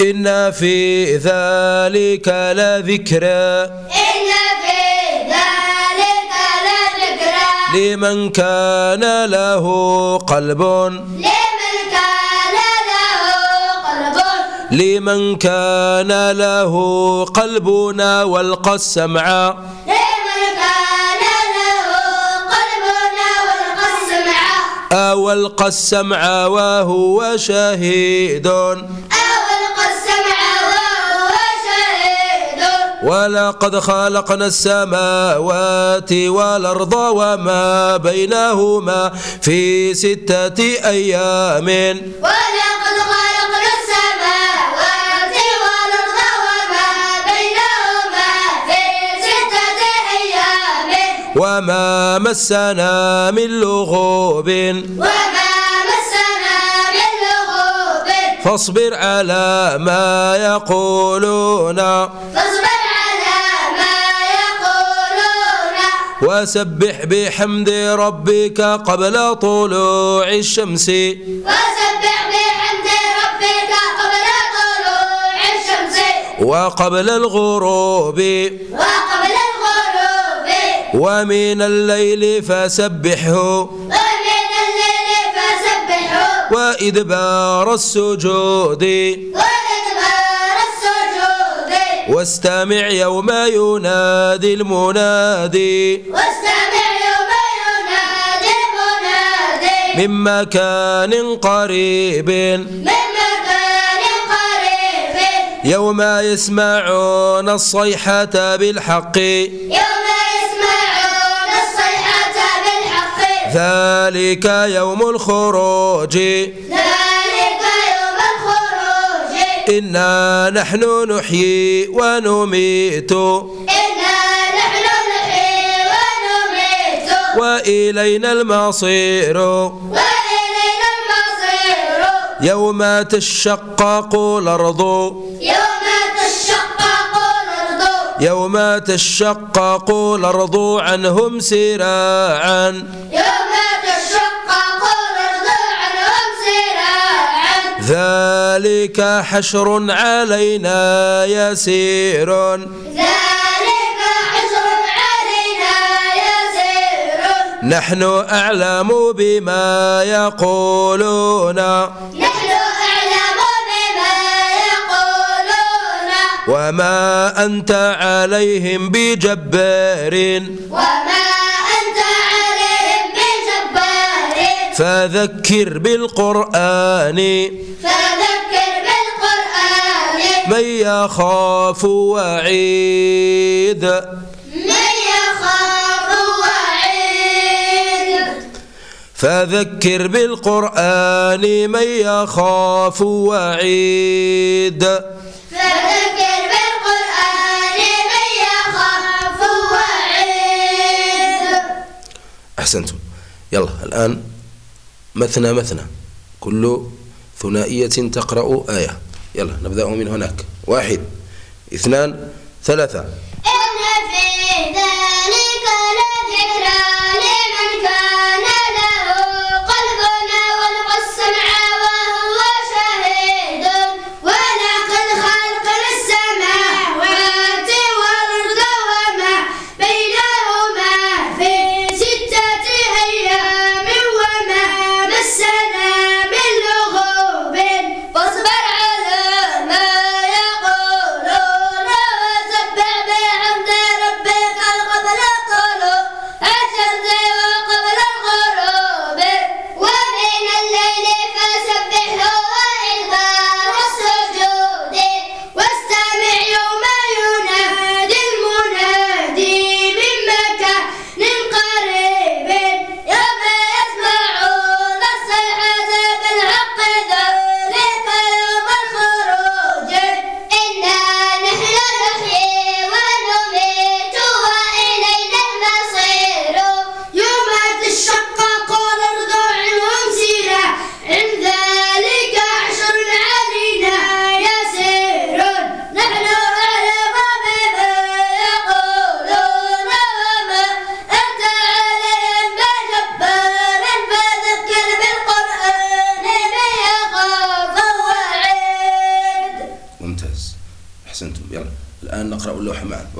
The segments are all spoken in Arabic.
إن في ذلك لذكرى. إن في ذلك لذكرى. لمن كان له قلب. لمن كان له قلب. لمن كان له قلبنا والقى السمع. لمن كان له قلبنا والقى السمع. والقى السمع وهو شهيد ولقد خلقنا السماوات والأرض وما بينهما في ستة أيام. ولقد خلقنا السماوات والأرض وما بينهما في ستة أيام. وما مسنا من لغوب. وما مسنا من لغوب. فاصبر على ما يقولون. فاصبر وسبح بحمد ربك قبل طلوع الشمس. وسبح بحمد ربك قبل طلوع الشمس. وقبل الغروب. وقبل الغروب. ومن الليل فسبحه. ومن الليل فسبحه. وإدبار السجود. وإدبار السجود واستمع يوم ينادي المنادي. واستمع يوم ينادي المنادي. من مكان قريب. من مكان قريب. يوم يسمعون الصيحة بالحق. يوم يسمعون الصيحة بالحق. ذلك يوم الخروج. إنا نحن نحيي ونميت. إنا نحن نحيي ونميت. وإلينا المصير. وإلينا المصير. يوم تشقق الأرض. يوم تشقق الأرض. يوم تشقق الأرض عنهم سراعا. يوم ذلك حشر علينا يسير. ذلك حشر علينا يسير. نحن أعلم بما يقولون. نحن أعلم بما يقولون. وما أنت عليهم بجبار. وما فذكر بالقرآن. فذكر بالقرآن من يخاف وعيد. من يخاف وعيد. فذكر بالقرآن من يخاف وعيد. فذكر بالقرآن من يخاف وعيد. أحسنتم. يلا الآن مثنى مثنى. كل ثنائية تقرأ آية. يلا نبدأ من هناك. واحد اثنان ثلاثة.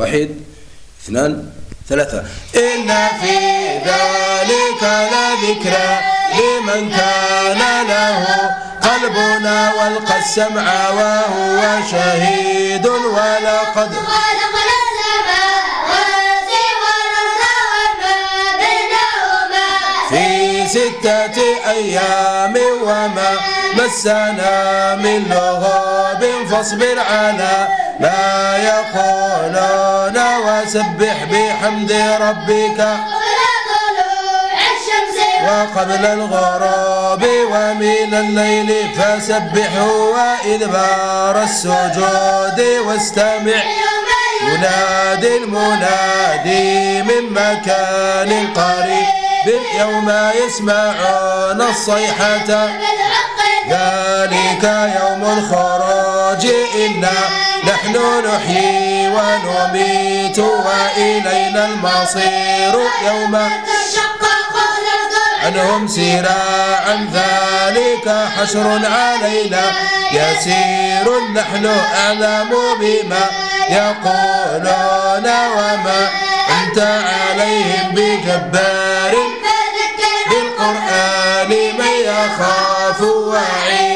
واحد اثنان ثلاثة. إن في ذلك لذكرى لمن كان له قلبنا والقى السمع وهو شهيد ولقد خلقنا في ستة أيام وما مسنا من لغوب فاصبر على ما يقولون وسبح بحمد ربك. وقبل الغروب ومن الليل فسبحه وإدبار السجود واستمع. ينادي المنادي من مكان قريب. يوم يسمعون الصيحة. ذلك يوم الخروج إنا نحن نحيي ونميت وإلينا المصير يوم تشقق الأرض عنهم سراعا ذلك حشر علينا يسير نحن أعلم بما يقولون وما أنت عليهم بجبار. بالقرآن من يخاف. وعيد